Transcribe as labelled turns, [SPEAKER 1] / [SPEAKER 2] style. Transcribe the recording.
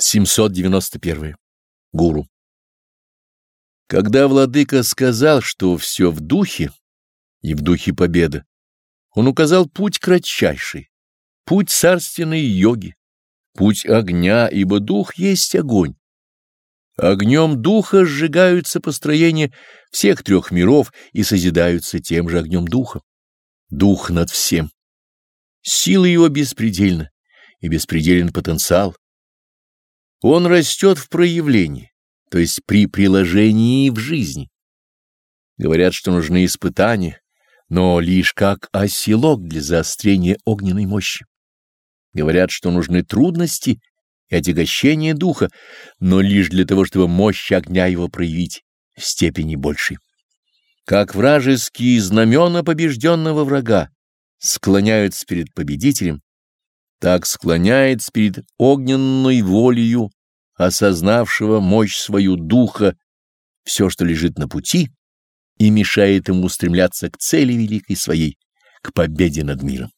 [SPEAKER 1] 791. Гуру. Когда владыка сказал, что все в духе, и в духе победа, он указал путь кратчайший, путь царственной йоги, путь огня, ибо дух есть огонь. Огнем духа сжигаются построения всех трех миров и созидаются тем же огнем духа. Дух над всем. Сила его беспредельна, и беспределен потенциал. Он растет в проявлении, то есть при приложении в жизни. Говорят, что нужны испытания, но лишь как оселок для заострения огненной мощи. Говорят, что нужны трудности и отягощение духа, но лишь для того, чтобы мощь огня его проявить в степени большей. Как вражеские знамена побежденного врага склоняются перед победителем, так склоняется перед огненной волею, осознавшего мощь свою духа, все, что лежит на пути, и мешает ему устремляться к цели великой своей, к победе над миром.